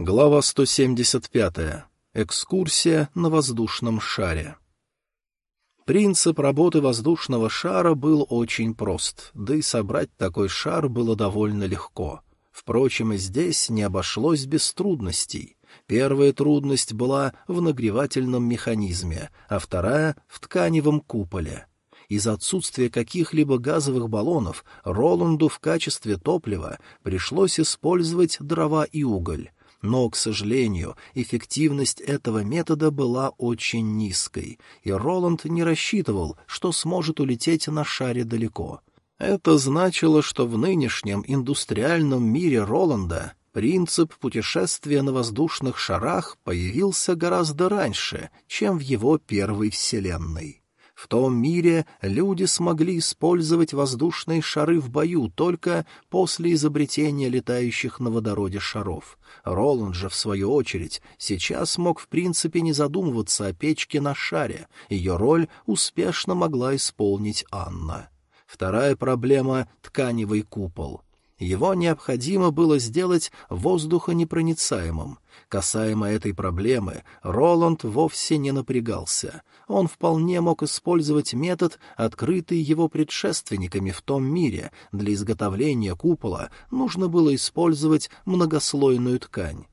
Глава 175. Экскурсия на воздушном шаре. Принцип работы воздушного шара был очень прост, да и собрать такой шар было довольно легко. Впрочем, и здесь не обошлось без трудностей. Первая трудность была в нагревательном механизме, а вторая — в тканевом куполе. Из-за отсутствия каких-либо газовых баллонов Роланду в качестве топлива пришлось использовать дрова и уголь. Но, к сожалению, эффективность этого метода была очень низкой, и Роланд не рассчитывал, что сможет улететь на шаре далеко. Это значило, что в нынешнем индустриальном мире Роланда принцип путешествия на воздушных шарах появился гораздо раньше, чем в его первой вселенной. В том мире люди смогли использовать воздушные шары в бою только после изобретения летающих на водороде шаров. Роланд же, в свою очередь, сейчас мог в принципе не задумываться о печке на шаре, ее роль успешно могла исполнить Анна. Вторая проблема — тканевый купол — его необходимо было сделать воздухонепроницаемым. Касаемо этой проблемы, Роланд вовсе не напрягался. Он вполне мог использовать метод, открытый его предшественниками в том мире. Для изготовления купола нужно было использовать многослойную ткань.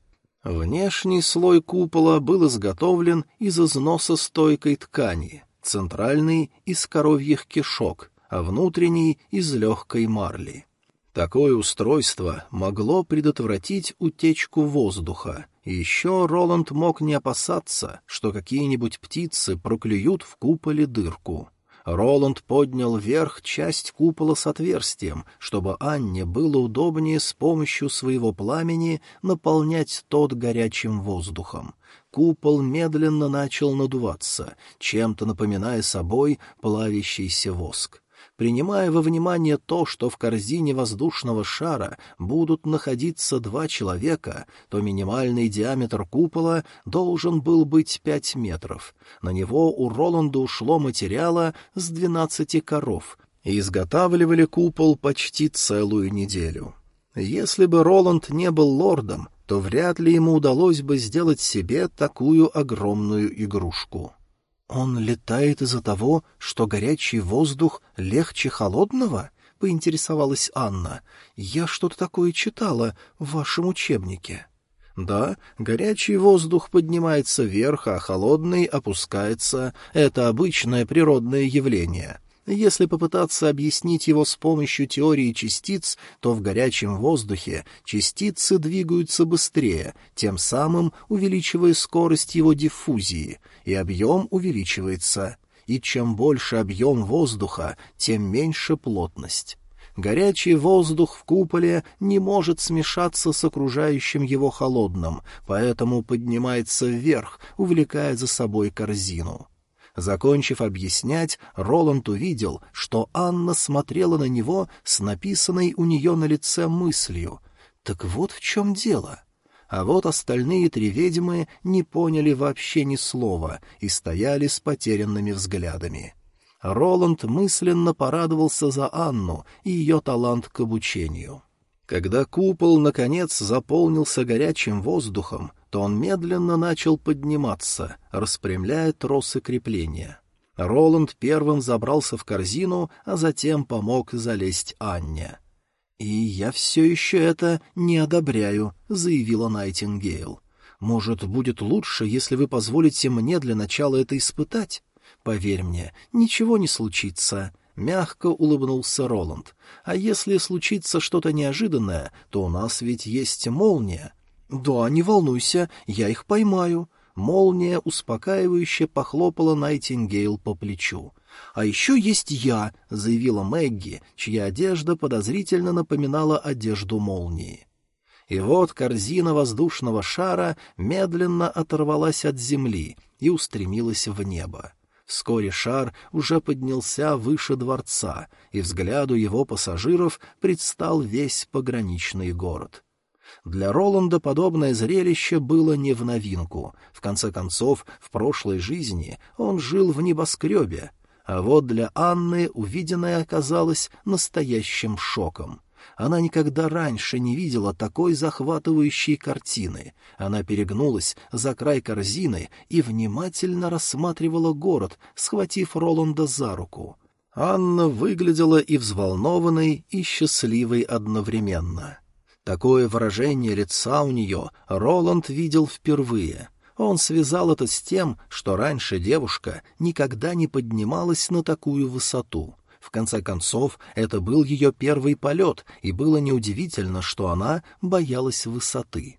Внешний слой купола был изготовлен из износа стойкой ткани, центральный — из коровьих кишок, а внутренний — из легкой марли. Такое устройство могло предотвратить утечку воздуха, еще Роланд мог не опасаться, что какие-нибудь птицы проклюют в куполе дырку. Роланд поднял вверх часть купола с отверстием, чтобы Анне было удобнее с помощью своего пламени наполнять тот горячим воздухом. Купол медленно начал надуваться, чем-то напоминая собой плавящийся воск. Принимая во внимание то, что в корзине воздушного шара будут находиться два человека, то минимальный диаметр купола должен был быть пять метров. На него у Роланда ушло материала с двенадцати коров, и изготавливали купол почти целую неделю. Если бы Роланд не был лордом, то вряд ли ему удалось бы сделать себе такую огромную игрушку. «Он летает из-за того, что горячий воздух легче холодного?» — поинтересовалась Анна. «Я что-то такое читала в вашем учебнике». «Да, горячий воздух поднимается вверх, а холодный опускается. Это обычное природное явление. Если попытаться объяснить его с помощью теории частиц, то в горячем воздухе частицы двигаются быстрее, тем самым увеличивая скорость его диффузии, и объем увеличивается. И чем больше объем воздуха, тем меньше плотность. Горячий воздух в куполе не может смешаться с окружающим его холодным, поэтому поднимается вверх, увлекая за собой корзину. Закончив объяснять, Роланд увидел, что Анна смотрела на него с написанной у нее на лице мыслью. «Так вот в чем дело». А вот остальные три ведьмы не поняли вообще ни слова и стояли с потерянными взглядами. Роланд мысленно порадовался за Анну и ее талант к обучению. Когда купол, наконец, заполнился горячим воздухом, то он медленно начал подниматься, распрямляя тросы крепления. Роланд первым забрался в корзину, а затем помог залезть Анне. «И я все еще это не одобряю», — заявила Найтингейл. «Может, будет лучше, если вы позволите мне для начала это испытать? Поверь мне, ничего не случится». Мягко улыбнулся Роланд. «А если случится что-то неожиданное, то у нас ведь есть молния. «Да, не волнуйся, я их поймаю». Молния успокаивающе похлопала Найтингейл по плечу. «А еще есть я», — заявила Мэгги, чья одежда подозрительно напоминала одежду молнии. И вот корзина воздушного шара медленно оторвалась от земли и устремилась в небо. Вскоре шар уже поднялся выше дворца, и взгляду его пассажиров предстал весь пограничный город. Для Роланда подобное зрелище было не в новинку. В конце концов, в прошлой жизни он жил в небоскребе. А вот для Анны увиденное оказалось настоящим шоком. Она никогда раньше не видела такой захватывающей картины. Она перегнулась за край корзины и внимательно рассматривала город, схватив Роланда за руку. Анна выглядела и взволнованной, и счастливой одновременно. Такое выражение лица у нее Роланд видел впервые. Он связал это с тем, что раньше девушка никогда не поднималась на такую высоту. В конце концов, это был ее первый полет, и было неудивительно, что она боялась высоты.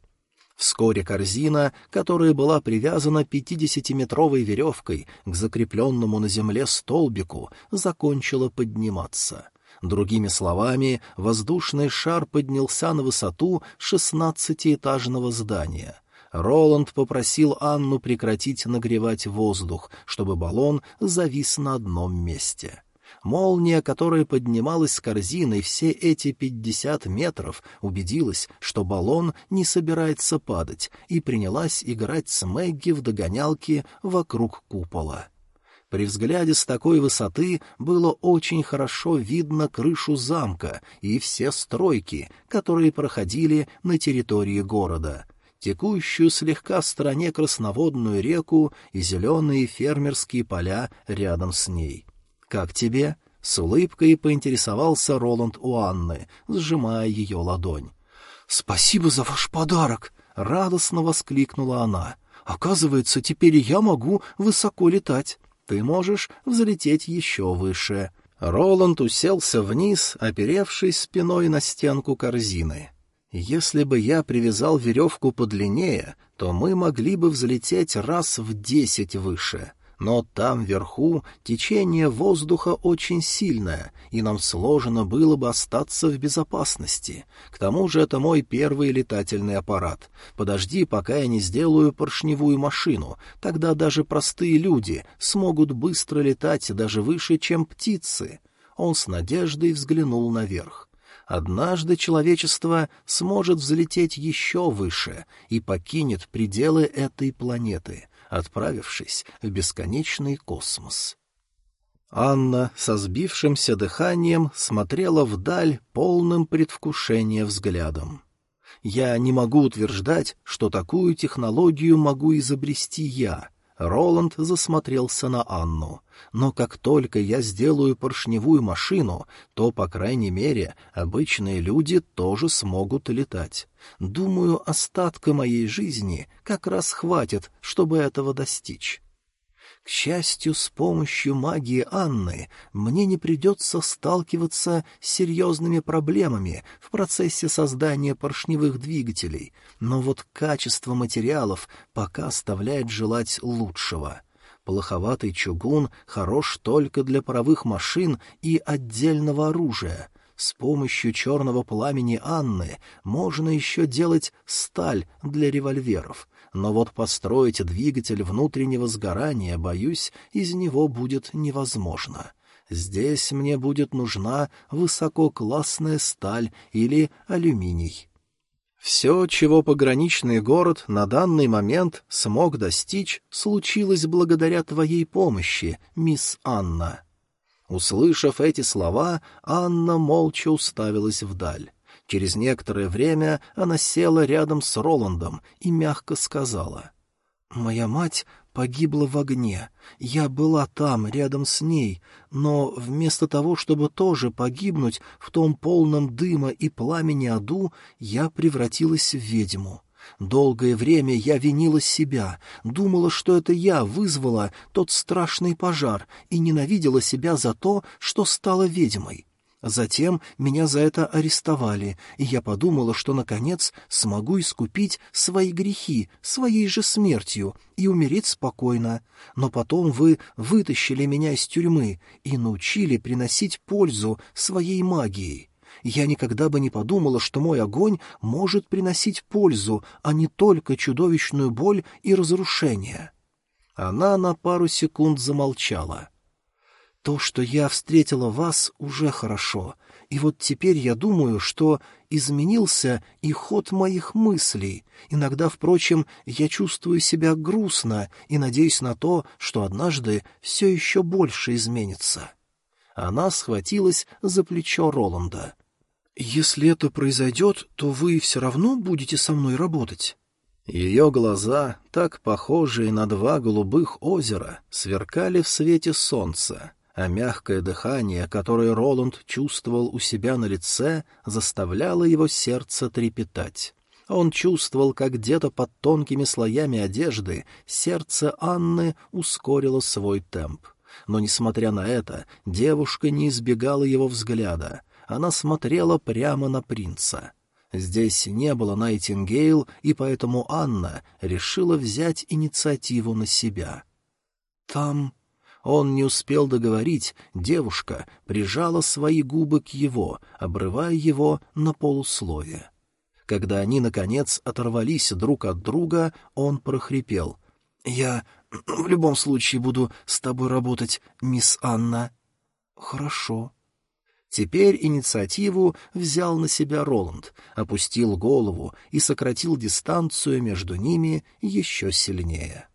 Вскоре корзина, которая была привязана пятидесятиметровой веревкой к закрепленному на земле столбику, закончила подниматься. Другими словами, воздушный шар поднялся на высоту шестнадцатиэтажного здания. Роланд попросил Анну прекратить нагревать воздух, чтобы баллон завис на одном месте. — Молния, которая поднималась с корзиной все эти пятьдесят метров, убедилась, что баллон не собирается падать, и принялась играть с Мэгги в догонялки вокруг купола. При взгляде с такой высоты было очень хорошо видно крышу замка и все стройки, которые проходили на территории города — текущую слегка в стороне красноводную реку и зеленые фермерские поля рядом с ней. «Как тебе?» — с улыбкой поинтересовался Роланд у Анны, сжимая ее ладонь. «Спасибо за ваш подарок!» — радостно воскликнула она. «Оказывается, теперь я могу высоко летать. Ты можешь взлететь еще выше». Роланд уселся вниз, оперевшись спиной на стенку корзины. «Если бы я привязал веревку подлиннее, то мы могли бы взлететь раз в десять выше но там вверху течение воздуха очень сильное, и нам сложно было бы остаться в безопасности. К тому же это мой первый летательный аппарат. Подожди, пока я не сделаю поршневую машину, тогда даже простые люди смогут быстро летать даже выше, чем птицы. Он с надеждой взглянул наверх. Однажды человечество сможет взлететь еще выше и покинет пределы этой планеты — отправившись в бесконечный космос. Анна со сбившимся дыханием смотрела вдаль полным предвкушения взглядом. Я не могу утверждать, что такую технологию могу изобрести я, Роланд засмотрелся на Анну. «Но как только я сделаю поршневую машину, то, по крайней мере, обычные люди тоже смогут летать. Думаю, остатка моей жизни как раз хватит, чтобы этого достичь». К счастью, с помощью магии Анны мне не придется сталкиваться с серьезными проблемами в процессе создания поршневых двигателей, но вот качество материалов пока оставляет желать лучшего. Плоховатый чугун хорош только для паровых машин и отдельного оружия. С помощью черного пламени Анны можно еще делать сталь для револьверов — но вот построить двигатель внутреннего сгорания, боюсь, из него будет невозможно. Здесь мне будет нужна высококлассная сталь или алюминий. Все, чего пограничный город на данный момент смог достичь, случилось благодаря твоей помощи, мисс Анна. Услышав эти слова, Анна молча уставилась вдаль. Через некоторое время она села рядом с Роландом и мягко сказала. «Моя мать погибла в огне. Я была там, рядом с ней, но вместо того, чтобы тоже погибнуть в том полном дыма и пламени аду, я превратилась в ведьму». Долгое время я винила себя, думала, что это я вызвала тот страшный пожар и ненавидела себя за то, что стала ведьмой. Затем меня за это арестовали, и я подумала, что, наконец, смогу искупить свои грехи своей же смертью и умереть спокойно. Но потом вы вытащили меня из тюрьмы и научили приносить пользу своей магией. Я никогда бы не подумала, что мой огонь может приносить пользу, а не только чудовищную боль и разрушение. Она на пару секунд замолчала. — то, что я встретила вас, уже хорошо, и вот теперь я думаю, что изменился и ход моих мыслей. Иногда, впрочем, я чувствую себя грустно и надеюсь на то, что однажды все еще больше изменится. Она схватилась за плечо Роланда. «Если это произойдет, то вы все равно будете со мной работать?» Ее глаза, так похожие на два голубых озера, сверкали в свете солнца, а мягкое дыхание, которое Роланд чувствовал у себя на лице, заставляло его сердце трепетать. Он чувствовал, как где-то под тонкими слоями одежды сердце Анны ускорило свой темп. Но, несмотря на это, девушка не избегала его взгляда. Она смотрела прямо на принца. Здесь не было Найтингейл, и поэтому Анна решила взять инициативу на себя. «Там...» Он не успел договорить, девушка прижала свои губы к его, обрывая его на полусловие. Когда они, наконец, оторвались друг от друга, он прохрипел. «Я в любом случае буду с тобой работать, мисс Анна». «Хорошо». Теперь инициативу взял на себя Роланд, опустил голову и сократил дистанцию между ними еще сильнее.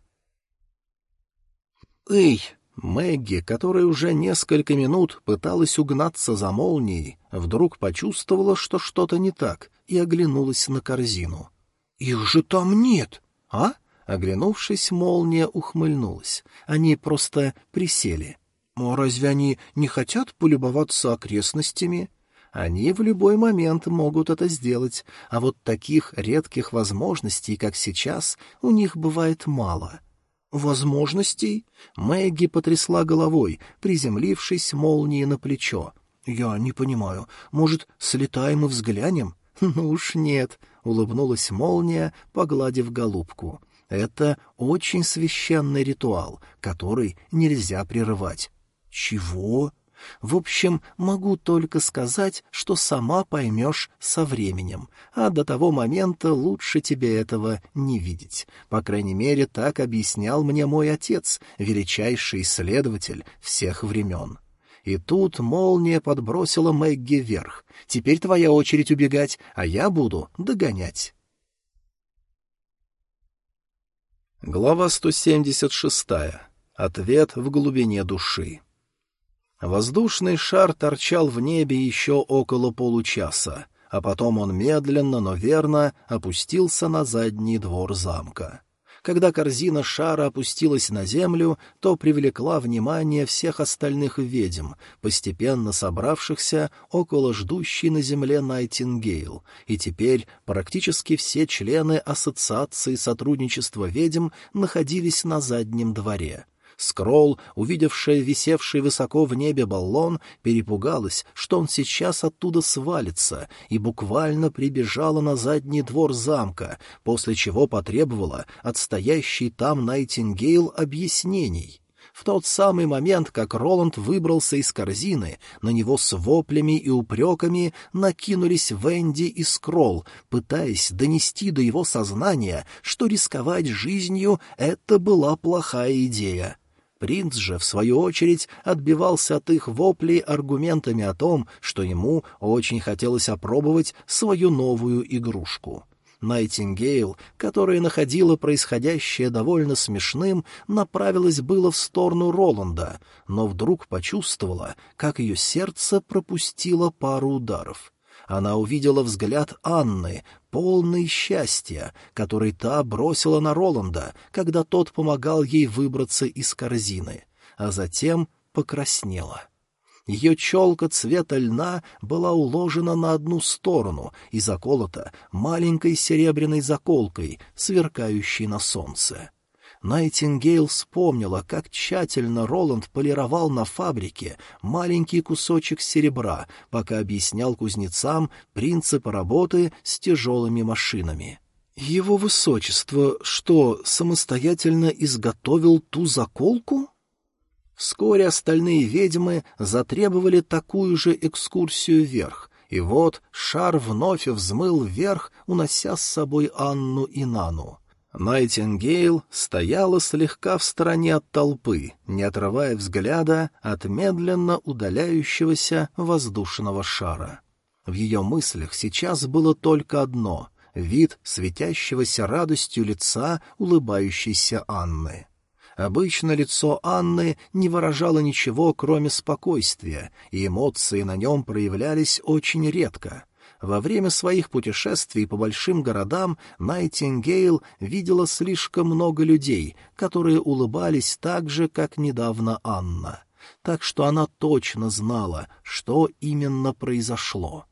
«Эй!» Мэгги, которая уже несколько минут пыталась угнаться за молнией, вдруг почувствовала, что что-то не так, и оглянулась на корзину. «Их же там нет!» «А?» Оглянувшись, молния ухмыльнулась. Они просто присели. «А разве они не хотят полюбоваться окрестностями?» Они в любой момент могут это сделать, а вот таких редких возможностей, как сейчас, у них бывает мало — «Возможностей?» Мэгги потрясла головой, приземлившись молнией на плечо. «Я не понимаю. Может, слетаем и взглянем?» «Ну уж нет», — улыбнулась молния, погладив голубку. «Это очень священный ритуал, который нельзя прерывать». «Чего?» В общем, могу только сказать, что сама поймешь со временем, а до того момента лучше тебе этого не видеть. По крайней мере, так объяснял мне мой отец, величайший исследователь всех времен. И тут молния подбросила Мэгги вверх. Теперь твоя очередь убегать, а я буду догонять. Глава 176. Ответ в глубине души. Воздушный шар торчал в небе еще около получаса, а потом он медленно, но верно опустился на задний двор замка. Когда корзина шара опустилась на землю, то привлекла внимание всех остальных ведьм, постепенно собравшихся около ждущей на земле Найтингейл, и теперь практически все члены Ассоциации сотрудничества ведьм находились на заднем дворе — Скролл, увидевшая висевший высоко в небе баллон, перепугалась, что он сейчас оттуда свалится, и буквально прибежала на задний двор замка, после чего потребовала от стоящей там Найтингейл объяснений. В тот самый момент, как Роланд выбрался из корзины, на него с воплями и упреками накинулись Венди и Скролл, пытаясь донести до его сознания, что рисковать жизнью — это была плохая идея. Принц же, в свою очередь, отбивался от их воплей аргументами о том, что ему очень хотелось опробовать свою новую игрушку. Найтингейл, которая находила происходящее довольно смешным, направилась было в сторону Роланда, но вдруг почувствовала, как ее сердце пропустило пару ударов. Она увидела взгляд Анны, полный счастья, который та бросила на Роланда, когда тот помогал ей выбраться из корзины, а затем покраснела. Ее челка цвета льна была уложена на одну сторону и заколота маленькой серебряной заколкой, сверкающей на солнце. Найтингейл вспомнила, как тщательно Роланд полировал на фабрике маленький кусочек серебра, пока объяснял кузнецам принципы работы с тяжелыми машинами. «Его высочество что, самостоятельно изготовил ту заколку?» Вскоре остальные ведьмы затребовали такую же экскурсию вверх, и вот шар вновь взмыл вверх, унося с собой Анну и Нану. Найтингейл стояла слегка в стороне от толпы, не отрывая взгляда от медленно удаляющегося воздушного шара. В ее мыслях сейчас было только одно — вид светящегося радостью лица улыбающейся Анны. Обычно лицо Анны не выражало ничего, кроме спокойствия, и эмоции на нем проявлялись очень редко — Во время своих путешествий по большим городам Найтингейл видела слишком много людей, которые улыбались так же, как недавно Анна. Так что она точно знала, что именно произошло.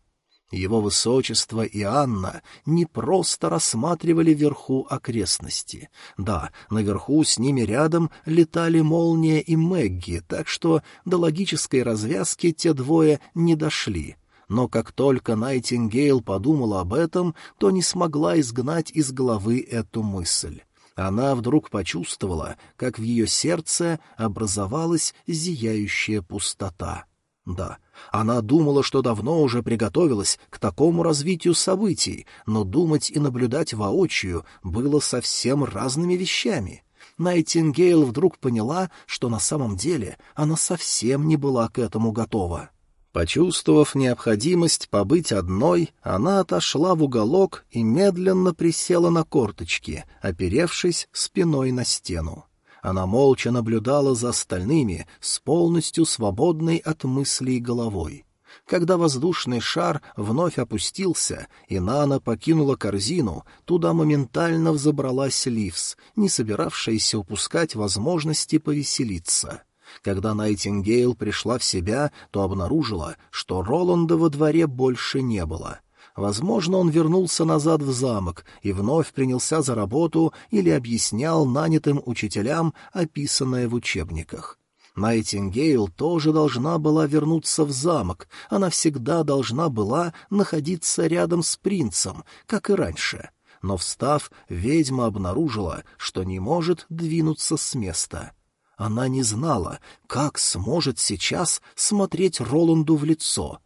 Его высочество и Анна не просто рассматривали вверху окрестности. Да, наверху с ними рядом летали Молния и Мэгги, так что до логической развязки те двое не дошли — но как только Найтингейл подумала об этом, то не смогла изгнать из головы эту мысль. Она вдруг почувствовала, как в ее сердце образовалась зияющая пустота. Да, она думала, что давно уже приготовилась к такому развитию событий, но думать и наблюдать воочию было совсем разными вещами. Найтингейл вдруг поняла, что на самом деле она совсем не была к этому готова. Почувствовав необходимость побыть одной, она отошла в уголок и медленно присела на корточки, оперевшись спиной на стену. Она молча наблюдала за остальными с полностью свободной от мыслей головой. Когда воздушный шар вновь опустился, и Нана покинула корзину, туда моментально взобралась Ливс, не собиравшаяся упускать возможности повеселиться — когда Найтингейл пришла в себя, то обнаружила, что Роланда во дворе больше не было. Возможно, он вернулся назад в замок и вновь принялся за работу или объяснял нанятым учителям описанное в учебниках. Найтингейл тоже должна была вернуться в замок, она всегда должна была находиться рядом с принцем, как и раньше. Но, встав, ведьма обнаружила, что не может двинуться с места — она не знала, как сможет сейчас смотреть Роланду в лицо.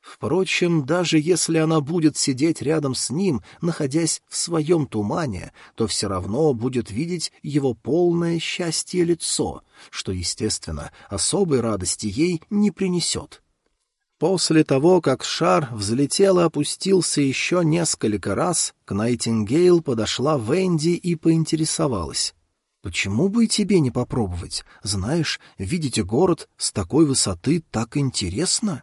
Впрочем, даже если она будет сидеть рядом с ним, находясь в своем тумане, то все равно будет видеть его полное счастье лицо, что, естественно, особой радости ей не принесет. После того, как шар взлетел и опустился еще несколько раз, к Найтингейл подошла Венди и поинтересовалась. Почему бы и тебе не попробовать? Знаешь, видите город с такой высоты так интересно.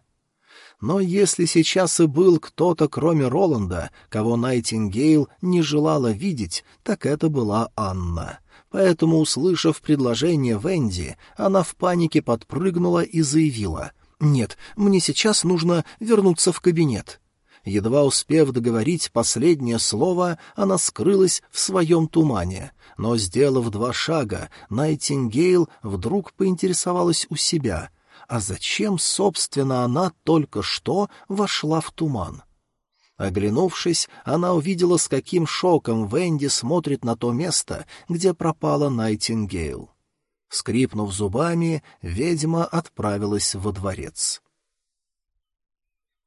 Но если сейчас и был кто-то, кроме Роланда, кого Найтингейл не желала видеть, так это была Анна. Поэтому, услышав предложение Венди, она в панике подпрыгнула и заявила «Нет, мне сейчас нужно вернуться в кабинет». Едва успев договорить последнее слово, она скрылась в своем тумане, но, сделав два шага, Найтингейл вдруг поинтересовалась у себя, а зачем, собственно, она только что вошла в туман? Оглянувшись, она увидела, с каким шоком Венди смотрит на то место, где пропала Найтингейл. Скрипнув зубами, ведьма отправилась во дворец.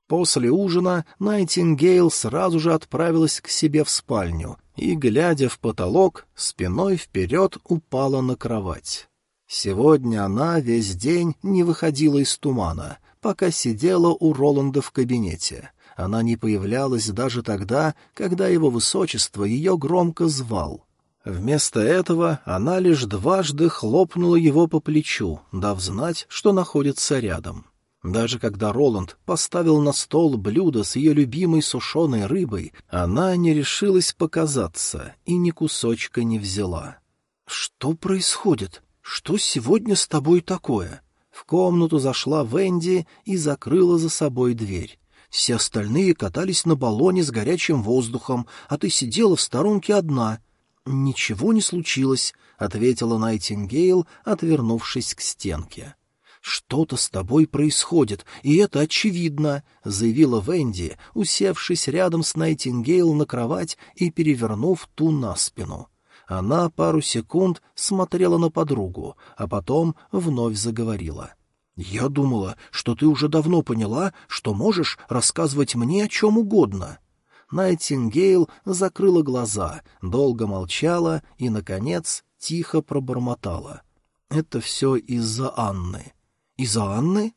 После ужина Найтингейл сразу же отправилась к себе в спальню и, глядя в потолок, спиной вперед упала на кровать. Сегодня она весь день не выходила из тумана, пока сидела у Роланда в кабинете. Она не появлялась даже тогда, когда его высочество ее громко звал. Вместо этого она лишь дважды хлопнула его по плечу, дав знать, что находится рядом. Даже когда Роланд поставил на стол блюдо с ее любимой сушеной рыбой, она не решилась показаться и ни кусочка не взяла. «Что происходит? Что сегодня с тобой такое?» В комнату зашла Венди и закрыла за собой дверь. Все остальные катались на баллоне с горячим воздухом, а ты сидела в сторонке одна. «Ничего не случилось», — ответила Найтингейл, отвернувшись к стенке. «Что-то с тобой происходит, и это очевидно», — заявила Венди, усевшись рядом с Найтингейл на кровать и перевернув ту на спину. Она пару секунд смотрела на подругу, а потом вновь заговорила. «Я думала, что ты уже давно поняла, что можешь рассказывать мне о чем угодно». Найтингейл закрыла глаза, долго молчала и, наконец, тихо пробормотала. «Это все из-за Анны. Из-за Анны?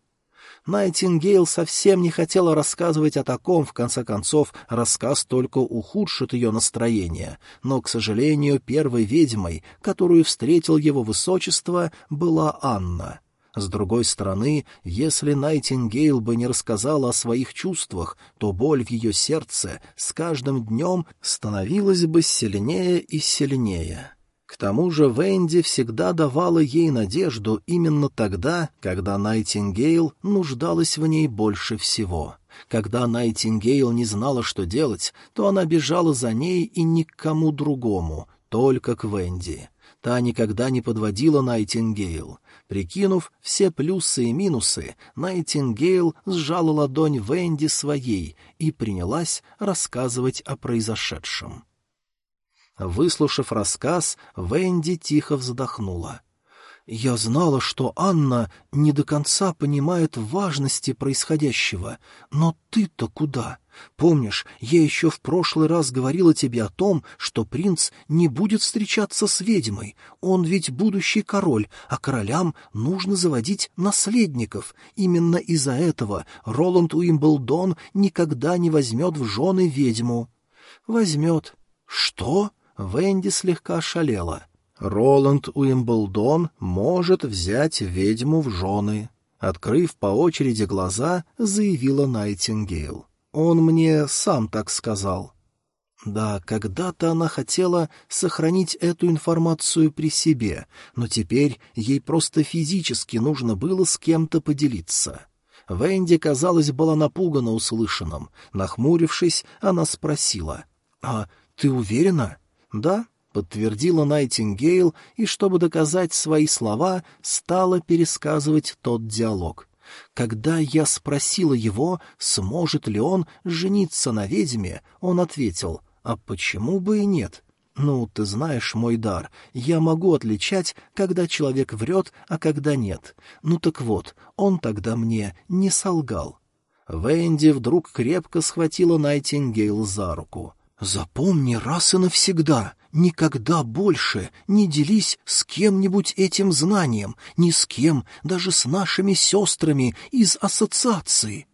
Найтингейл совсем не хотела рассказывать о таком, в конце концов, рассказ только ухудшит ее настроение, но, к сожалению, первой ведьмой, которую встретил его высочество, была Анна. С другой стороны, если Найтингейл бы не рассказала о своих чувствах, то боль в ее сердце с каждым днем становилась бы сильнее и сильнее. К тому же Венди всегда давала ей надежду именно тогда, когда Найтингейл нуждалась в ней больше всего. Когда Найтингейл не знала, что делать, то она бежала за ней и ни к кому другому, только к Венди. Та никогда не подводила Найтингейл. Прикинув все плюсы и минусы, Найтингейл сжала ладонь Венди своей и принялась рассказывать о произошедшем. Выслушав рассказ, Венди тихо вздохнула. Я знала, что Анна не до конца понимает важности происходящего. Но ты-то куда? Помнишь, я еще в прошлый раз говорила тебе о том, что принц не будет встречаться с ведьмой. Он ведь будущий король, а королям нужно заводить наследников. Именно из-за этого Роланд Уимблдон никогда не возьмет в жены ведьму. Возьмет. Что? Венди слегка шалела. Роланд Уимблдон может взять ведьму в жены. Открыв по очереди глаза, заявила Найтингейл. Он мне сам так сказал. Да, когда-то она хотела сохранить эту информацию при себе, но теперь ей просто физически нужно было с кем-то поделиться. Венди, казалось, была напугана услышанным. Нахмурившись, она спросила. «А ты уверена?» «Да», подтвердила Найтингейл и, чтобы доказать свои слова, стала пересказывать тот диалог. Когда я спросила его, сможет ли он жениться на ведьме, он ответил, а почему бы и нет? Ну, ты знаешь мой дар, я могу отличать, когда человек врет, а когда нет. Ну так вот, он тогда мне не солгал. Венди вдруг крепко схватила Найтингейл за руку. «Запомни раз и навсегда, Никогда больше не делись с кем-нибудь этим знанием, ни с кем, даже с нашими сестрами из ассоциации.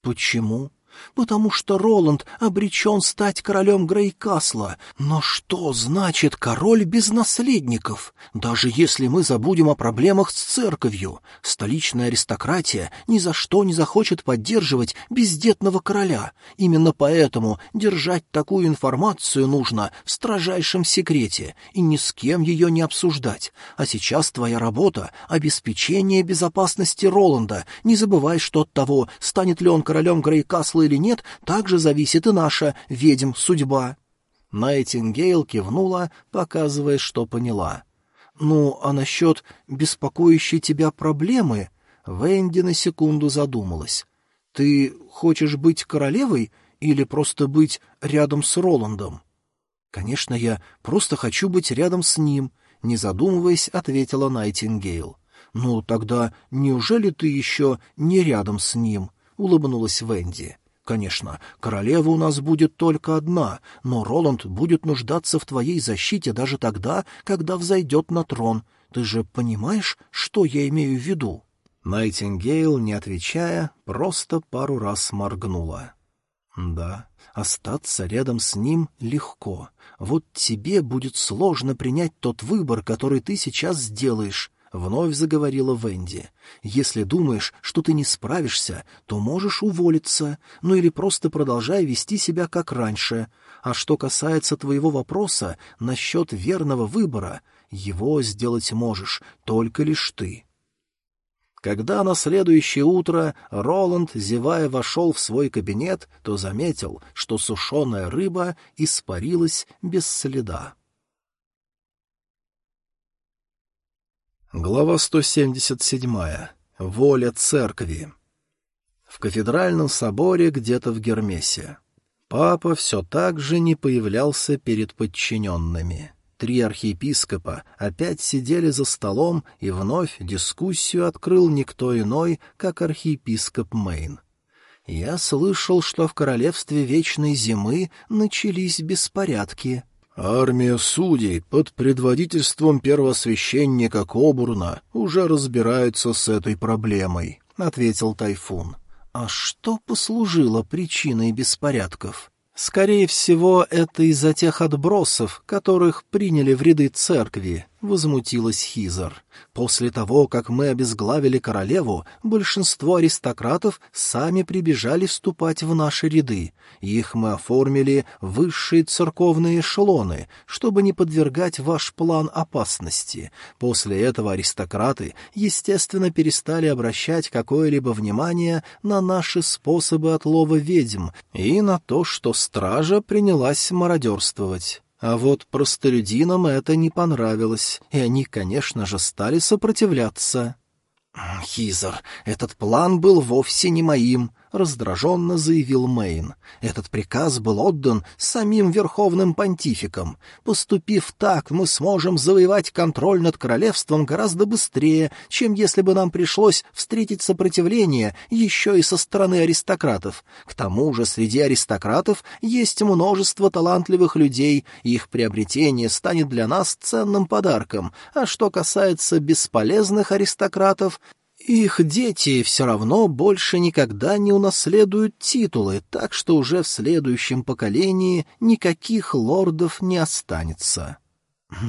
Почему? Потому что Роланд обречен стать королем Грейкасла. Но что значит король без наследников? Даже если мы забудем о проблемах с церковью, столичная аристократия ни за что не захочет поддерживать бездетного короля. Именно поэтому держать такую информацию нужно в строжайшем секрете и ни с кем ее не обсуждать. А сейчас твоя работа — обеспечение безопасности Роланда. Не забывай, что от того, станет ли он королем Грейкасла или нет, также зависит и наша ведьм судьба. Найтингейл кивнула, показывая, что поняла. «Ну, а насчет беспокоящей тебя проблемы?» Венди на секунду задумалась. «Ты хочешь быть королевой или просто быть рядом с Роландом?» «Конечно, я просто хочу быть рядом с ним», — не задумываясь, ответила Найтингейл. «Ну, тогда неужели ты еще не рядом с ним?» — улыбнулась Венди. Конечно, королева у нас будет только одна, но Роланд будет нуждаться в твоей защите даже тогда, когда взойдет на трон. Ты же понимаешь, что я имею в виду?» Найтингейл, не отвечая, просто пару раз моргнула. «Да, остаться рядом с ним легко. Вот тебе будет сложно принять тот выбор, который ты сейчас сделаешь. — вновь заговорила Венди. «Если думаешь, что ты не справишься, то можешь уволиться, ну или просто продолжай вести себя как раньше. А что касается твоего вопроса насчет верного выбора, его сделать можешь только лишь ты». Когда на следующее утро Роланд, зевая, вошел в свой кабинет, то заметил, что сушеная рыба испарилась без следа. Глава 177. Воля церкви. В кафедральном соборе где-то в Гермесе. Папа все так же не появлялся перед подчиненными. Три архиепископа опять сидели за столом, и вновь дискуссию открыл никто иной, как архиепископ Мейн. «Я слышал, что в королевстве Вечной Зимы начались беспорядки», Армия судей под предводительством первосвященника Кобурна уже разбирается с этой проблемой, — ответил Тайфун. А что послужило причиной беспорядков? Скорее всего, это из-за тех отбросов, которых приняли в ряды церкви, — возмутилась Хизер. «После того, как мы обезглавили королеву, большинство аристократов сами прибежали вступать в наши ряды. Их мы оформили в высшие церковные эшелоны, чтобы не подвергать ваш план опасности. После этого аристократы, естественно, перестали обращать какое-либо внимание на наши способы отлова ведьм и на то, что стража принялась мародерствовать». А вот простолюдинам это не понравилось, и они, конечно же, стали сопротивляться. «Хизер, этот план был вовсе не моим», — раздраженно заявил Мэйн. «Этот приказ был отдан самим Верховным Понтификом. Поступив так, мы сможем завоевать контроль над королевством гораздо быстрее, чем если бы нам пришлось встретить сопротивление еще и со стороны аристократов. К тому же среди аристократов есть множество талантливых людей, и их приобретение станет для нас ценным подарком. А что касается бесполезных аристократов, их дети все равно больше никогда не унаследуют титулы, так что уже в следующем поколении никаких лордов не останется.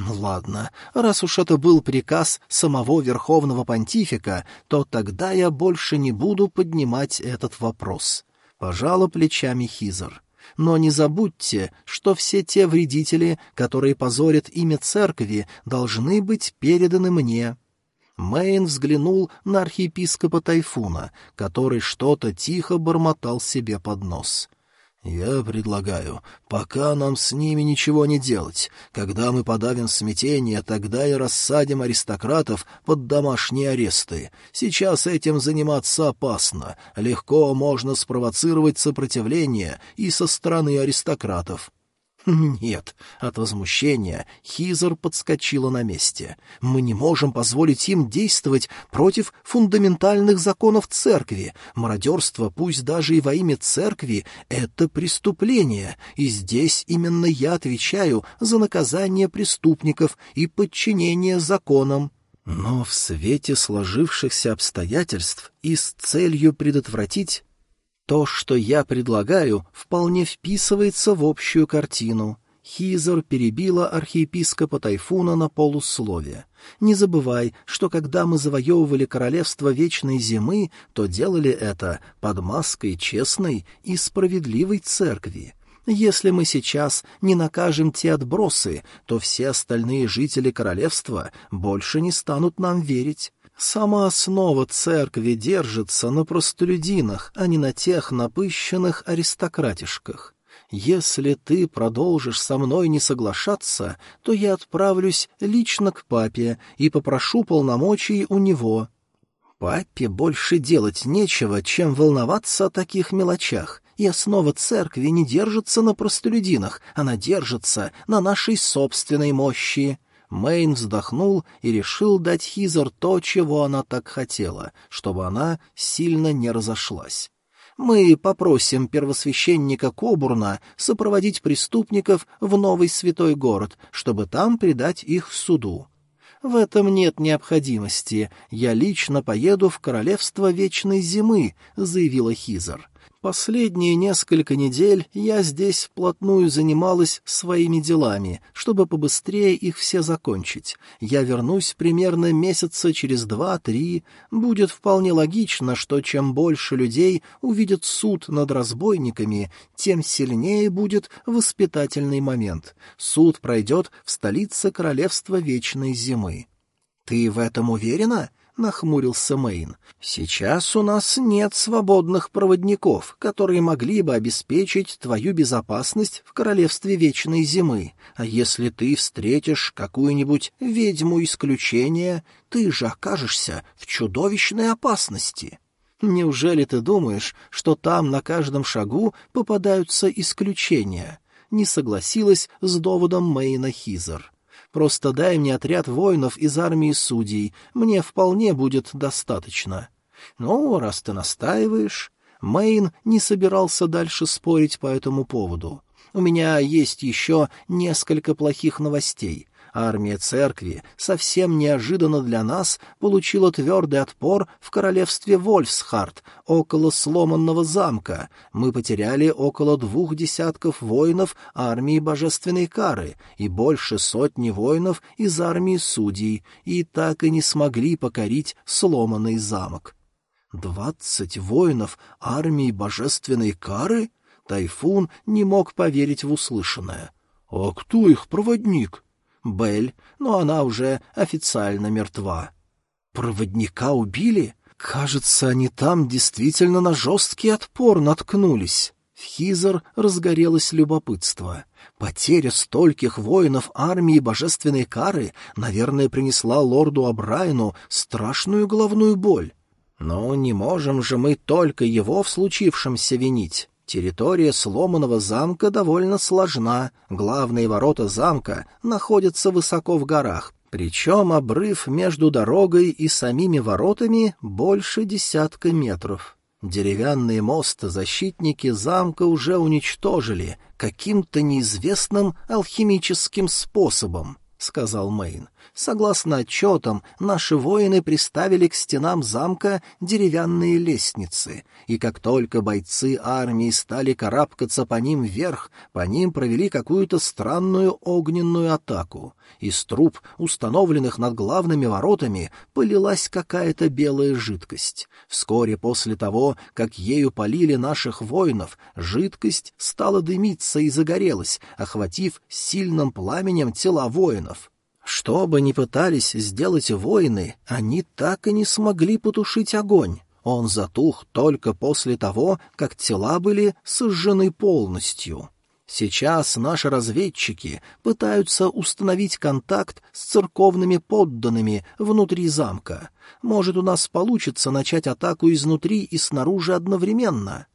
Ладно, раз уж это был приказ самого Верховного Понтифика, то тогда я больше не буду поднимать этот вопрос. Пожала плечами Хизер. Но не забудьте, что все те вредители, которые позорят имя церкви, должны быть переданы мне. Мэйн взглянул на архиепископа Тайфуна, который что-то тихо бормотал себе под нос. «Я предлагаю, пока нам с ними ничего не делать. Когда мы подавим смятение, тогда и рассадим аристократов под домашние аресты. Сейчас этим заниматься опасно. Легко можно спровоцировать сопротивление и со стороны аристократов». «Нет». От возмущения Хизер подскочила на месте. «Мы не можем позволить им действовать против фундаментальных законов церкви. Мародерство, пусть даже и во имя церкви, — это преступление, и здесь именно я отвечаю за наказание преступников и подчинение законам». Но в свете сложившихся обстоятельств и с целью предотвратить то, что я предлагаю, вполне вписывается в общую картину. Хизер перебила архиепископа Тайфуна на полусловие. «Не забывай, что когда мы завоевывали королевство Вечной Зимы, то делали это под маской честной и справедливой церкви. Если мы сейчас не накажем те отбросы, то все остальные жители королевства больше не станут нам верить. Сама основа церкви держится на простолюдинах, а не на тех напыщенных аристократишках. Если ты продолжишь со мной не соглашаться, то я отправлюсь лично к папе и попрошу полномочий у него. Папе больше делать нечего, чем волноваться о таких мелочах, и основа церкви не держится на простолюдинах, она держится на нашей собственной мощи. Мэйн вздохнул и решил дать Хизер то, чего она так хотела, чтобы она сильно не разошлась. «Мы попросим первосвященника Кобурна сопроводить преступников в новый святой город, чтобы там предать их суду. В этом нет необходимости. Я лично поеду в Королевство Вечной Зимы», — заявила Хизер. Последние несколько недель я здесь вплотную занималась своими делами, чтобы побыстрее их все закончить. Я вернусь примерно месяца через два-три. Будет вполне логично, что чем больше людей увидят суд над разбойниками, тем сильнее будет воспитательный момент. Суд пройдет в столице Королевства Вечной Зимы. «Ты в этом уверена?» Нахмурился Мэйн. «Сейчас у нас нет свободных проводников, которые могли бы обеспечить твою безопасность в Королевстве Вечной Зимы. А если ты встретишь какую-нибудь ведьму исключения, ты же окажешься в чудовищной опасности». «Неужели ты думаешь, что там на каждом шагу попадаются исключения?» Не согласилась с доводом Мэйна Хизер. Просто дай мне отряд воинов из армии судей, мне вполне будет достаточно. Ну, раз ты настаиваешь... Мэйн не собирался дальше спорить по этому поводу. У меня есть еще несколько плохих новостей. Армия церкви совсем неожиданно для нас получила твердый отпор в королевстве Вольфсхарт, около сломанного замка. Мы потеряли около двух десятков воинов армии божественной кары и больше сотни воинов из армии судей, и так и не смогли покорить сломанный замок. Двадцать воинов армии божественной кары? Тайфун не мог поверить в услышанное. «А кто их проводник?» Бель, но она уже официально мертва. Проводника убили? Кажется, они там действительно на жесткий отпор наткнулись. В Хизер разгорелось любопытство. Потеря стольких воинов армии божественной кары, наверное, принесла лорду Абрайну страшную головную боль. Но не можем же мы только его в случившемся винить. Территория сломанного замка довольно сложна, главные ворота замка находятся высоко в горах, причем обрыв между дорогой и самими воротами больше десятка метров. Деревянный мост защитники замка уже уничтожили каким-то неизвестным алхимическим способом, — сказал Мэйн. Согласно отчетам, наши воины приставили к стенам замка деревянные лестницы, и как только бойцы армии стали карабкаться по ним вверх, по ним провели какую-то странную огненную атаку. Из труб, установленных над главными воротами, полилась какая-то белая жидкость. Вскоре после того, как ею полили наших воинов, жидкость стала дымиться и загорелась, охватив сильным пламенем тела воинов. Что бы ни пытались сделать воины, они так и не смогли потушить огонь. Он затух только после того, как тела были сожжены полностью. Сейчас наши разведчики пытаются установить контакт с церковными подданными внутри замка. Может, у нас получится начать атаку изнутри и снаружи одновременно.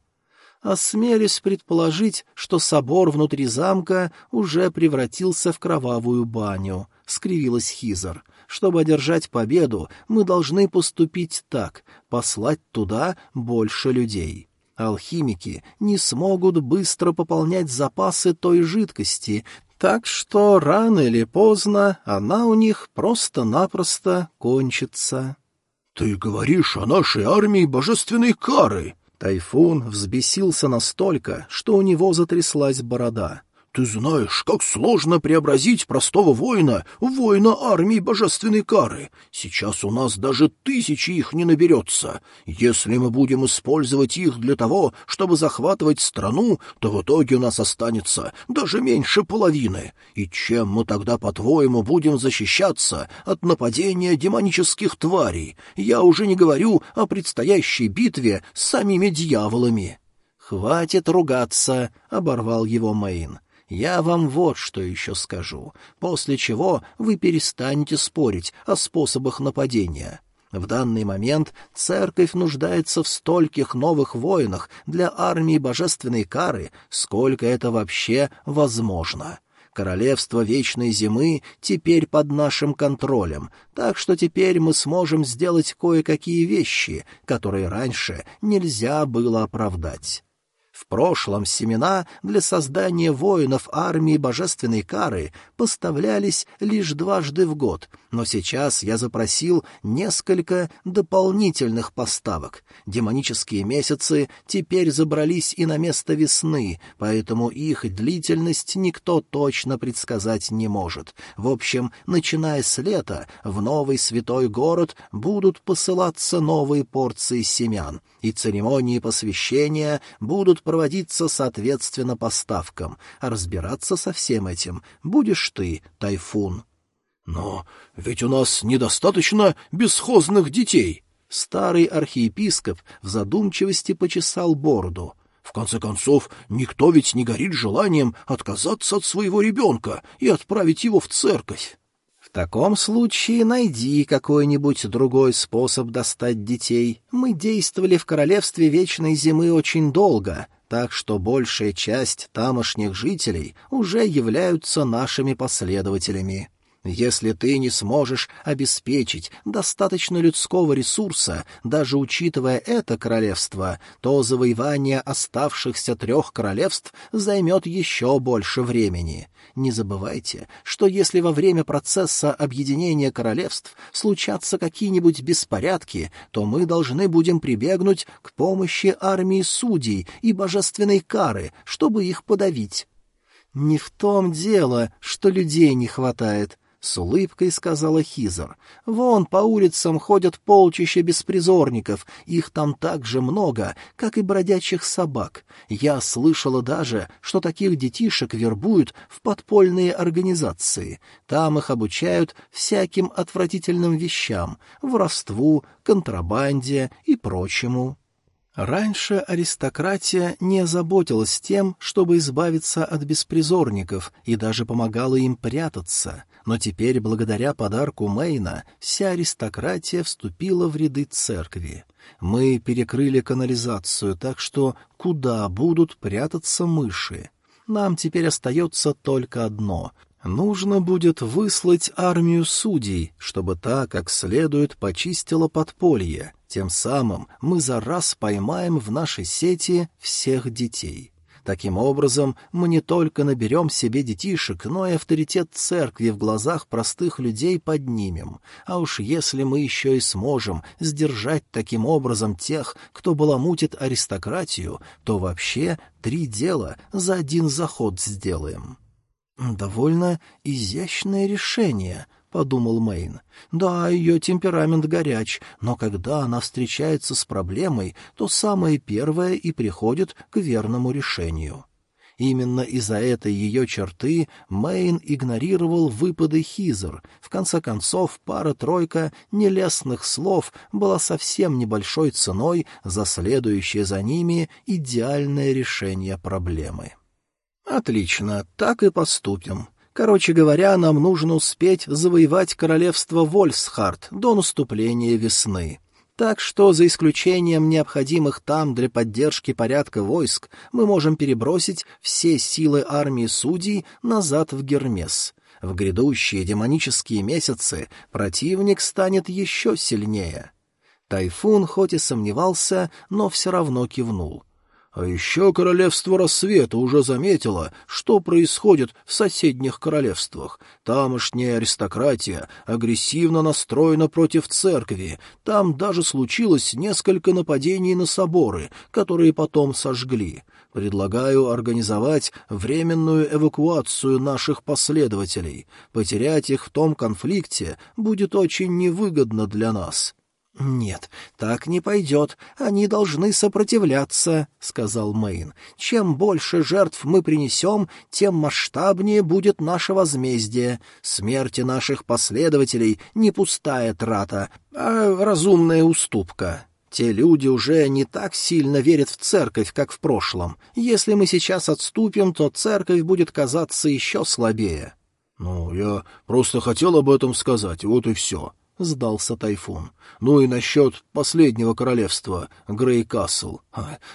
Осмелюсь предположить, что собор внутри замка уже превратился в кровавую баню —— скривилась Хизер. «Чтобы одержать победу, мы должны поступить так — послать туда больше людей». Алхимики не смогут быстро пополнять запасы той жидкости, так что рано или поздно она у них просто-напросто кончится. — Ты говоришь о нашей армии божественной кары? Тайфун взбесился настолько, что у него затряслась борода. Ты знаешь, как сложно преобразить простого воина в воина армии божественной кары. Сейчас у нас даже тысячи их не наберется. Если мы будем использовать их для того, чтобы захватывать страну, то в итоге у нас останется даже меньше половины. И чем мы тогда, по-твоему, будем защищаться от нападения демонических тварей? Я уже не говорю о предстоящей битве с самими дьяволами. «Хватит ругаться», — оборвал его Мэйн. Я вам вот что еще скажу, после чего вы перестанете спорить о способах нападения. В данный момент церковь нуждается в стольких новых воинах для армии божественной кары, сколько это вообще возможно. Королевство Вечной Зимы теперь под нашим контролем, так что теперь мы сможем сделать кое-какие вещи, которые раньше нельзя было оправдать. В прошлом семена для создания воинов армии божественной кары поставлялись лишь дважды в год, но сейчас я запросил несколько дополнительных поставок. Демонические месяцы теперь забрались и на место весны, поэтому их длительность никто точно предсказать не может. В общем, начиная с лета, в новый святой город будут посылаться новые порции семян, и церемонии посвящения будут проводиться соответственно поставкам, а разбираться со всем этим будешь ты, Тайфун. Но ведь у нас недостаточно бесхозных детей. Старый архиепископ в задумчивости почесал бороду. В конце концов, никто ведь не горит желанием отказаться от своего ребенка и отправить его в церковь. Таком случае найди какой-нибудь другой способ достать детей. Мы действовали в королевстве Вечной Зимы очень долго, так что большая часть тамошних жителей уже являются нашими последователями. Если ты не сможешь обеспечить достаточно людского ресурса, даже учитывая это королевство, то завоевание оставшихся трех королевств займет еще больше времени. Не забывайте, что если во время процесса объединения королевств случатся какие-нибудь беспорядки, то мы должны будем прибегнуть к помощи армии судей и божественной кары, чтобы их подавить. Не в том дело, что людей не хватает, — с улыбкой сказала Хизер. «Вон по улицам ходят полчища беспризорников, их там так же много, как и бродячих собак. Я слышала даже, что таких детишек вербуют в подпольные организации. Там их обучают всяким отвратительным вещам — воровству, контрабанде и прочему». Раньше аристократия не заботилась тем, чтобы избавиться от беспризорников, и даже помогала им прятаться — но теперь, благодаря подарку Мейна, вся аристократия вступила в ряды церкви. Мы перекрыли канализацию, так что куда будут прятаться мыши? Нам теперь остается только одно — нужно будет выслать армию судей, чтобы та как следует почистила подполье. Тем самым мы за раз поймаем в нашей сети всех детей. Таким образом, мы не только наберем себе детишек, но и авторитет церкви в глазах простых людей поднимем. А уж если мы еще и сможем сдержать таким образом тех, кто баламутит аристократию, то вообще три дела за один заход сделаем. Довольно изящное решение, подумал Мэйн. Да, ее темперамент горяч, но когда она встречается с проблемой, то самое первое и приходит к верному решению. Именно из-за этой ее черты Мэйн игнорировал выпады Хизер. В конце концов, пара-тройка нелестных слов была совсем небольшой ценой за следующее за ними идеальное решение проблемы. «Отлично, так и поступим», Короче говоря, нам нужно успеть завоевать королевство Вольсхард до наступления весны. Так что, за исключением необходимых там для поддержки порядка войск, мы можем перебросить все силы армии судей назад в Гермес. В грядущие демонические месяцы противник станет еще сильнее. Тайфун хоть и сомневался, но все равно кивнул. А еще королевство рассвета уже заметило, что происходит в соседних королевствах. Тамошняя аристократия агрессивно настроена против церкви. Там даже случилось несколько нападений на соборы, которые потом сожгли. Предлагаю организовать временную эвакуацию наших последователей. Потерять их в том конфликте будет очень невыгодно для нас. «Нет, так не пойдет. Они должны сопротивляться», — сказал Мэйн. «Чем больше жертв мы принесем, тем масштабнее будет наше возмездие. Смерти наших последователей — не пустая трата, а разумная уступка». Те люди уже не так сильно верят в церковь, как в прошлом. Если мы сейчас отступим, то церковь будет казаться еще слабее. — Ну, я просто хотел об этом сказать, вот и все, — сдался Тайфун. «Ну и насчет последнего королевства, Грейкасл.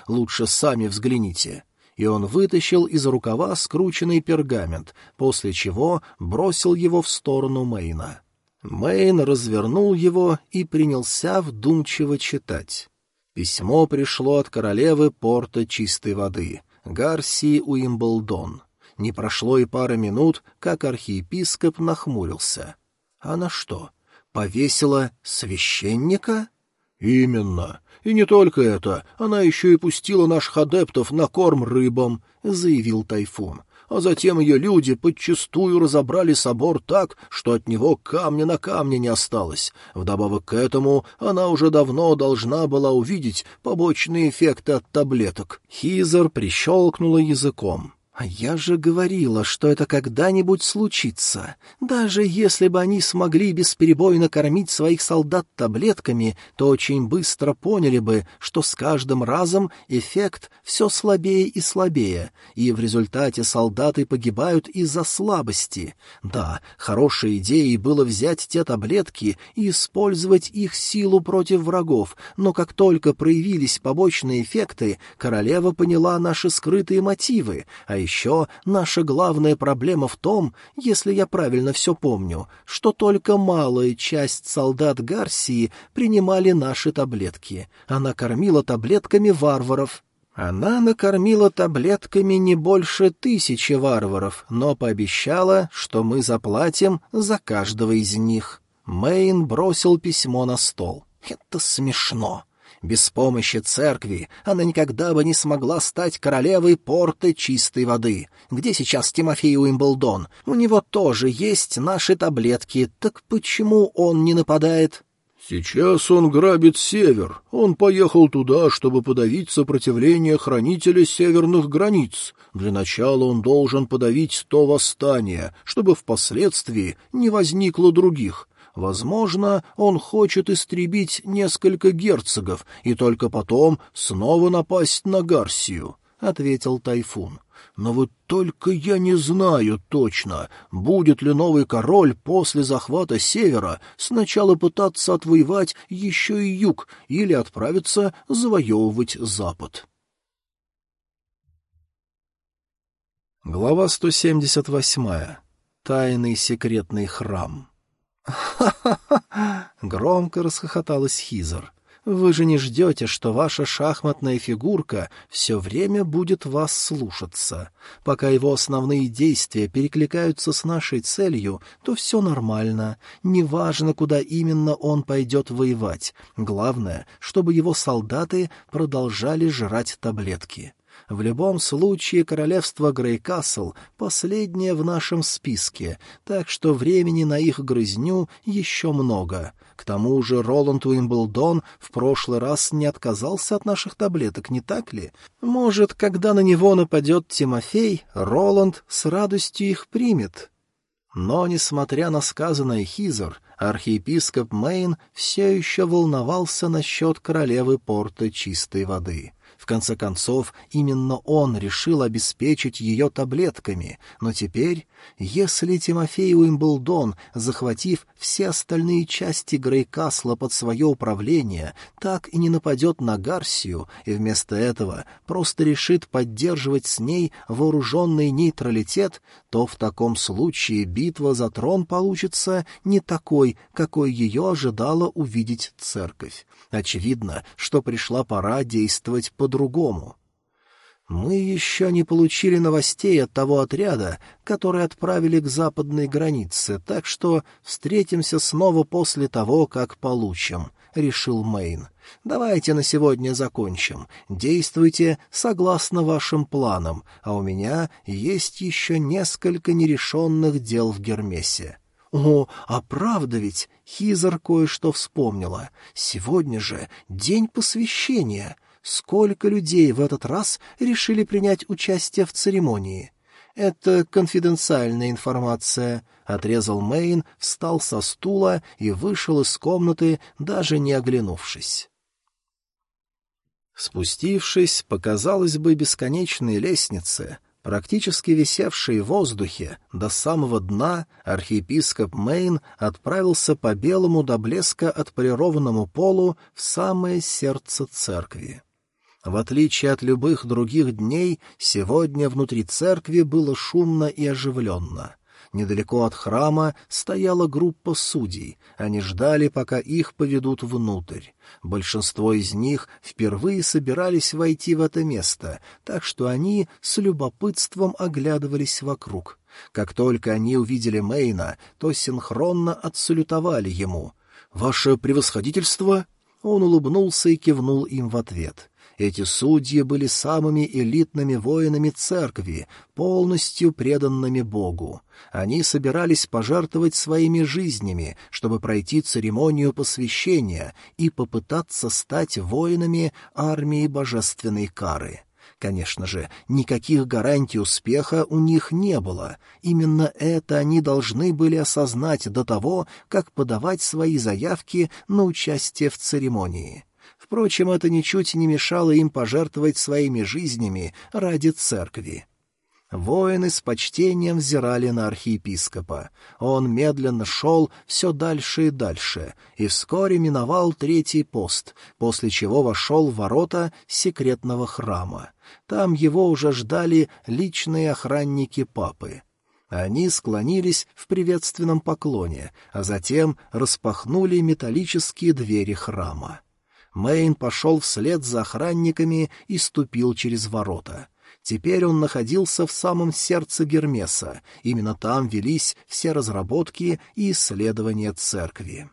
Лучше сами взгляните». И он вытащил из рукава скрученный пергамент, после чего бросил его в сторону Мэйна. Мэйн развернул его и принялся вдумчиво читать. Письмо пришло от королевы порта чистой воды, Гарсии Уимблдон. Не прошло и пары минут, как архиепископ нахмурился. «Она что, повесила священника? Именно. И не только это, она еще и пустила наших адептов на корм рыбам, заявил Тайфун. А затем ее люди подчистую разобрали собор так, что от него камня на камне не осталось. Вдобавок к этому она уже давно должна была увидеть побочные эффекты от таблеток. Хизер прищелкнула языком. А я же говорила, что это когда-нибудь случится. Даже если бы они смогли бесперебойно кормить своих солдат таблетками, то очень быстро поняли бы, что с каждым разом эффект все слабее и слабее, и в результате солдаты погибают из-за слабости. Да, хорошей идеей было взять те таблетки и использовать их силу против врагов, но как только проявились побочные эффекты, королева поняла наши скрытые мотивы, а еще наша главная проблема в том, если я правильно все помню, что только малая часть солдат Гарсии принимали наши таблетки. Она кормила таблетками варваров. Она накормила таблетками не больше тысячи варваров, но пообещала, что мы заплатим за каждого из них. Мэйн бросил письмо на стол. Это смешно. Без помощи церкви она никогда бы не смогла стать королевой порта чистой воды. Где сейчас Тимофей Уимблдон? У него тоже есть наши таблетки, так почему он не нападает? Сейчас он грабит север. Он поехал туда, чтобы подавить сопротивление хранителя северных границ. Для начала он должен подавить то восстание, чтобы впоследствии не возникло других. Возможно, он хочет истребить несколько герцогов и только потом снова напасть на Гарсию, — ответил Тайфун. Но вот только я не знаю точно, будет ли новый король после захвата севера сначала пытаться отвоевать еще и юг или отправиться завоевывать запад. Глава 178. Тайный секретный храм. «Ха-ха-ха!» — громко расхохоталась Хизер. «Вы же не ждете, что ваша шахматная фигурка все время будет вас слушаться. Пока его основные действия перекликаются с нашей целью, то все нормально. Неважно, куда именно он пойдет воевать. Главное, чтобы его солдаты продолжали жрать таблетки». В любом случае, королевство Грейкасл — последнее в нашем списке, так что времени на их грызню еще много. К тому же Роланд Уимблдон в прошлый раз не отказался от наших таблеток, не так ли? Может, когда на него нападет Тимофей, Роланд с радостью их примет. Но, несмотря на сказанное Хизер, архиепископ Мейн все еще волновался насчет королевы порта чистой воды. Конце концов, именно он решил обеспечить ее таблетками, но теперь, если Тимофей Уимблдон, захватив все остальные части Грейкасла под свое управление, так и не нападет на Гарсию и вместо этого просто решит поддерживать с ней вооруженный нейтралитет, то в таком случае битва за трон получится не такой, какой ее ожидала увидеть церковь. Очевидно, что пришла пора действовать по-другому. Мы еще не получили новостей от того отряда, который отправили к западной границе, так что встретимся снова после того, как получим, — решил Мэйн. Давайте на сегодня закончим. Действуйте согласно вашим планам, а у меня есть еще несколько нерешенных дел в Гермесе. О, а правда ведь, Хизер кое-что вспомнила. Сегодня же день посвящения. Сколько людей в этот раз решили принять участие в церемонии? Это конфиденциальная информация, отрезал Мейн, встал со стула и вышел из комнаты, даже не оглянувшись. Спустившись, показалось бы, бесконечной лестнице, Практически висевший в воздухе до самого дна, архиепископ Мейн отправился по белому до блеска отполированному полу в самое сердце церкви. В отличие от любых других дней, сегодня внутри церкви было шумно и оживленно. Недалеко от храма стояла группа судей. Они ждали, пока их поведут внутрь. Большинство из них впервые собирались войти в это место, так что они с любопытством оглядывались вокруг. Как только они увидели Мейна, то синхронно отсалютовали ему. «Ваше превосходительство!» Он улыбнулся и кивнул им в ответ. Эти судьи были самыми элитными воинами церкви, полностью преданными Богу. Они собирались пожертвовать своими жизнями, чтобы пройти церемонию посвящения и попытаться стать воинами армии божественной кары. Конечно же, никаких гарантий успеха у них не было. Именно это они должны были осознать до того, как подавать свои заявки на участие в церемонии. Впрочем, это ничуть не мешало им пожертвовать своими жизнями ради церкви. Воины с почтением взирали на архиепископа. Он медленно шел все дальше и дальше, и вскоре миновал третий пост, после чего вошел в ворота секретного храма. Там его уже ждали личные охранники папы. Они склонились в приветственном поклоне, а затем распахнули металлические двери храма. Мэйн пошел вслед за охранниками и ступил через ворота. Теперь он находился в самом сердце Гермеса, именно там велись все разработки и исследования церкви.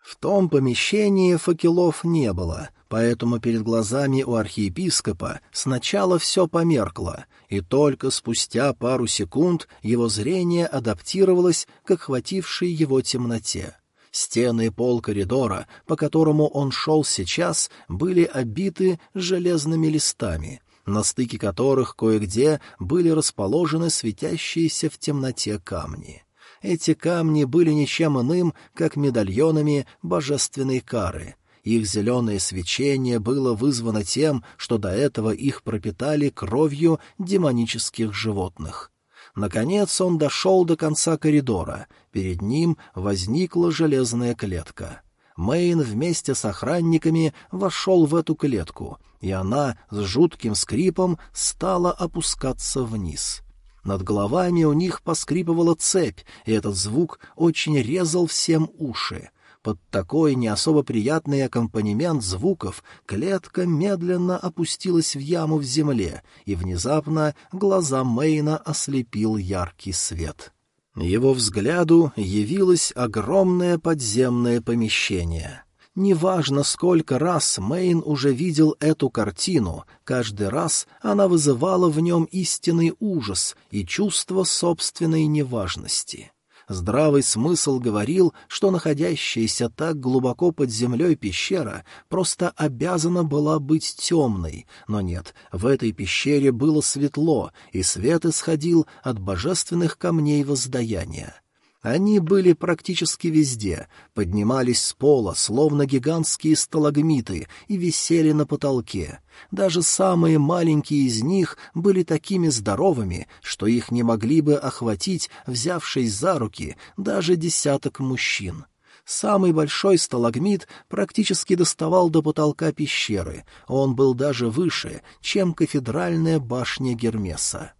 В том помещении факелов не было, поэтому перед глазами у архиепископа сначала все померкло, и только спустя пару секунд его зрение адаптировалось к охватившей его темноте. Стены и пол коридора, по которому он шел сейчас, были обиты железными листами, на стыке которых кое-где были расположены светящиеся в темноте камни. Эти камни были ничем иным, как медальонами божественной кары. Их зеленое свечение было вызвано тем, что до этого их пропитали кровью демонических животных. Наконец он дошел до конца коридора. Перед ним возникла железная клетка. Мэйн вместе с охранниками вошел в эту клетку, и она с жутким скрипом стала опускаться вниз. Над головами у них поскрипывала цепь, и этот звук очень резал всем уши. Под такой не особо приятный аккомпанемент звуков клетка медленно опустилась в яму в земле, и внезапно глаза Мэйна ослепил яркий свет. Его взгляду явилось огромное подземное помещение. Неважно, сколько раз Мэйн уже видел эту картину, каждый раз она вызывала в нем истинный ужас и чувство собственной неважности. Здравый смысл говорил, что находящаяся так глубоко под землей пещера просто обязана была быть темной, но нет, в этой пещере было светло, и свет исходил от божественных камней воздаяния. Они были практически везде, поднимались с пола, словно гигантские сталагмиты, и висели на потолке. Даже самые маленькие из них были такими здоровыми, что их не могли бы охватить, взявшись за руки, даже десяток мужчин. Самый большой сталагмит практически доставал до потолка пещеры, он был даже выше, чем кафедральная башня Гермеса.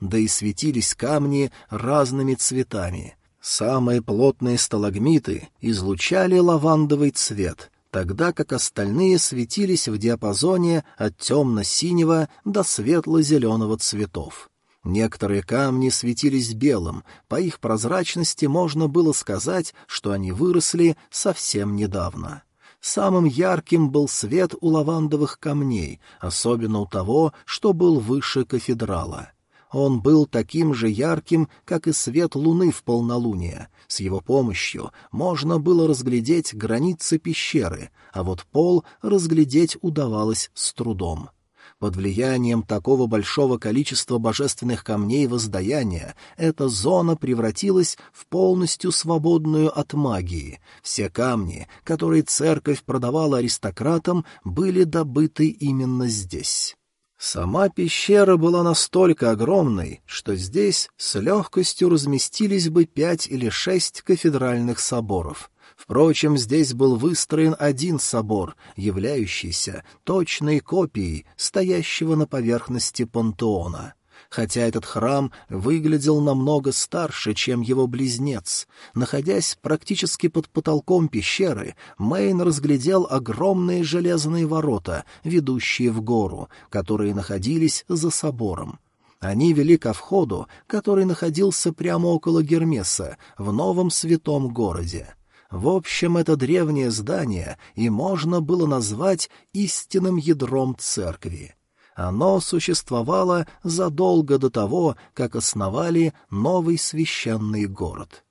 Да и светились камни разными цветами — Самые плотные сталагмиты излучали лавандовый цвет, тогда как остальные светились в диапазоне от темно-синего до светло-зеленого цветов. Некоторые камни светились белым, по их прозрачности можно было сказать, что они выросли совсем недавно. Самым ярким был свет у лавандовых камней, особенно у того, что был выше кафедрала — он был таким же ярким, как и свет луны в полнолуние. С его помощью можно было разглядеть границы пещеры, а вот пол разглядеть удавалось с трудом. Под влиянием такого большого количества божественных камней воздаяния эта зона превратилась в полностью свободную от магии. Все камни, которые церковь продавала аристократам, были добыты именно здесь. Сама пещера была настолько огромной, что здесь с легкостью разместились бы пять или шесть кафедральных соборов. Впрочем, здесь был выстроен один собор, являющийся точной копией стоящего на поверхности пантеона хотя этот храм выглядел намного старше, чем его близнец. Находясь практически под потолком пещеры, Мэйн разглядел огромные железные ворота, ведущие в гору, которые находились за собором. Они вели ко входу, который находился прямо около Гермеса, в новом святом городе. В общем, это древнее здание и можно было назвать истинным ядром церкви. Оно существовало задолго до того, как основали новый священный город.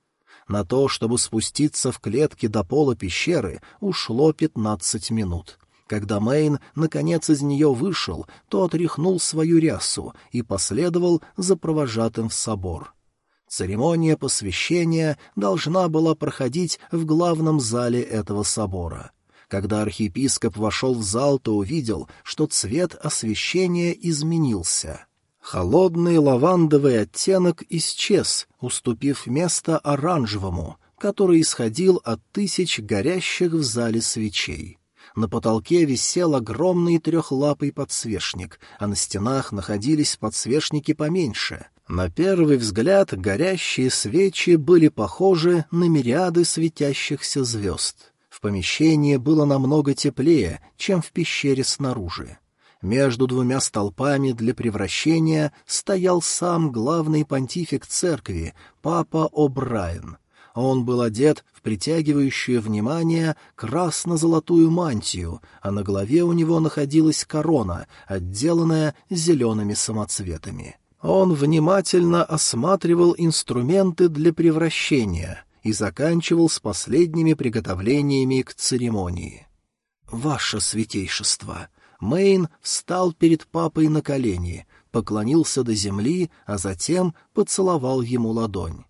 На то, чтобы спуститься в клетки до пола пещеры, ушло пятнадцать минут. Когда Мэйн наконец из нее вышел, то отряхнул свою рясу и последовал за провожатым в собор. Церемония посвящения должна была проходить в главном зале этого собора — когда архиепископ вошел в зал, то увидел, что цвет освещения изменился. Холодный лавандовый оттенок исчез, уступив место оранжевому, который исходил от тысяч горящих в зале свечей. На потолке висел огромный трехлапый подсвечник, а на стенах находились подсвечники поменьше. На первый взгляд горящие свечи были похожи на мириады светящихся звезд. В помещении было намного теплее, чем в пещере снаружи. Между двумя столпами для превращения стоял сам главный понтифик церкви, папа О'Брайен. Он был одет в притягивающую внимание красно-золотую мантию, а на голове у него находилась корона, отделанная зелеными самоцветами. Он внимательно осматривал инструменты для превращения и заканчивал с последними приготовлениями к церемонии. «Ваше святейшество!» Мэйн встал перед папой на колени, поклонился до земли, а затем поцеловал ему ладонь.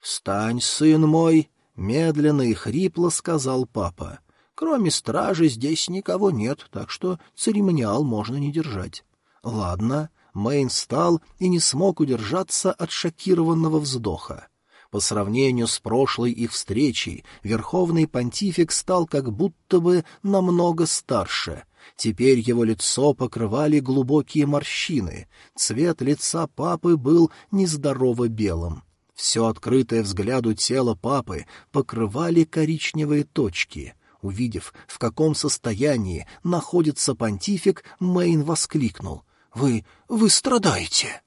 «Встань, сын мой!» — медленно и хрипло сказал папа. «Кроме стражи здесь никого нет, так что церемониал можно не держать». «Ладно». Мэйн встал и не смог удержаться от шокированного вздоха. По сравнению с прошлой их встречей, Верховный Понтифик стал как будто бы намного старше — Теперь его лицо покрывали глубокие морщины, цвет лица папы был нездорово белым. Все открытое взгляду тело папы покрывали коричневые точки. Увидев, в каком состоянии находится понтифик, Мэйн воскликнул. «Вы... вы страдаете!»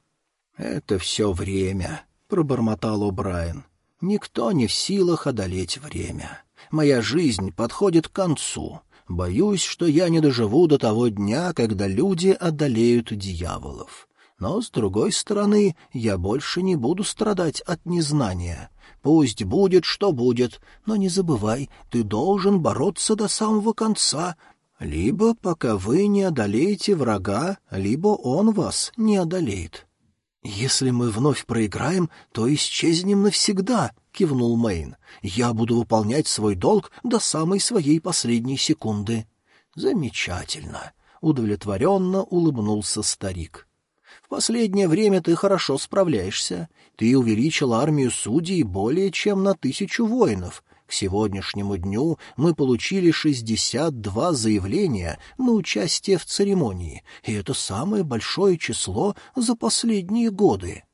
«Это все время», — пробормотал О'Брайен. «Никто не в силах одолеть время. Моя жизнь подходит к концу. Боюсь, что я не доживу до того дня, когда люди одолеют дьяволов. Но, с другой стороны, я больше не буду страдать от незнания. Пусть будет, что будет, но не забывай, ты должен бороться до самого конца, либо пока вы не одолеете врага, либо он вас не одолеет. Если мы вновь проиграем, то исчезнем навсегда, кивнул Мэйн. «Я буду выполнять свой долг до самой своей последней секунды». «Замечательно», — удовлетворенно улыбнулся старик. «В последнее время ты хорошо справляешься. Ты увеличил армию судей более чем на тысячу воинов. Сегодняшнему дню мы получили шестьдесят два заявления на участие в церемонии, и это самое большое число за последние годы».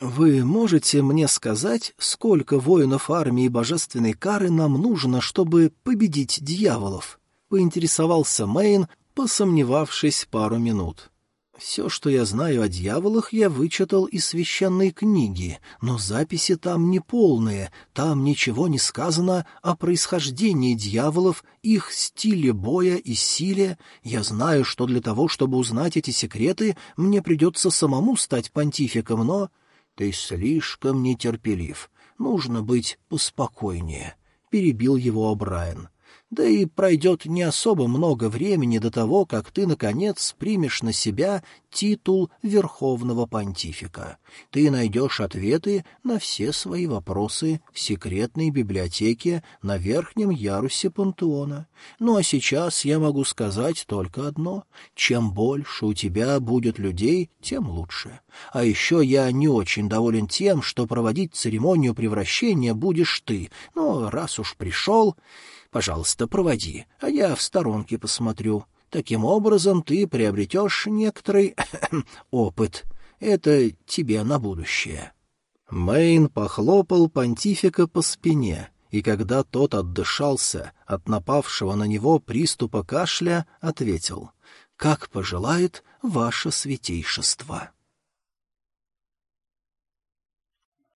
«Вы можете мне сказать, сколько воинов армии божественной кары нам нужно, чтобы победить дьяволов?» — поинтересовался Мэйн, посомневавшись пару минут. «Все, что я знаю о дьяволах, я вычитал из священной книги, но записи там не полные, там ничего не сказано о происхождении дьяволов, их стиле боя и силе. Я знаю, что для того, чтобы узнать эти секреты, мне придется самому стать понтификом, но...» «Ты слишком нетерпелив. Нужно быть поспокойнее», — перебил его О'Брайен. Да и пройдет не особо много времени до того, как ты, наконец, примешь на себя титул Верховного Понтифика. Ты найдешь ответы на все свои вопросы в секретной библиотеке на верхнем ярусе пантеона. Ну а сейчас я могу сказать только одно. Чем больше у тебя будет людей, тем лучше. А еще я не очень доволен тем, что проводить церемонию превращения будешь ты. Но раз уж пришел... Пожалуйста, проводи, а я в сторонке посмотрю. Таким образом ты приобретешь некоторый опыт. Это тебе на будущее». Мэйн похлопал понтифика по спине, и когда тот отдышался от напавшего на него приступа кашля, ответил «Как пожелает ваше святейшество».